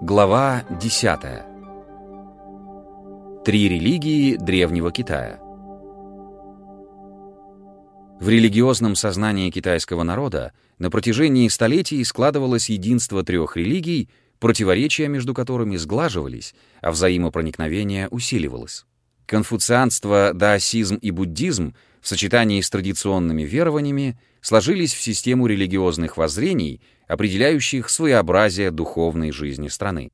Глава 10. Три религии древнего Китая. В религиозном сознании китайского народа на протяжении столетий складывалось единство трех религий, противоречия между которыми сглаживались, а взаимопроникновение усиливалось. Конфуцианство, даосизм и буддизм в сочетании с традиционными верованиями сложились в систему религиозных воззрений, определяющих своеобразие духовной жизни страны.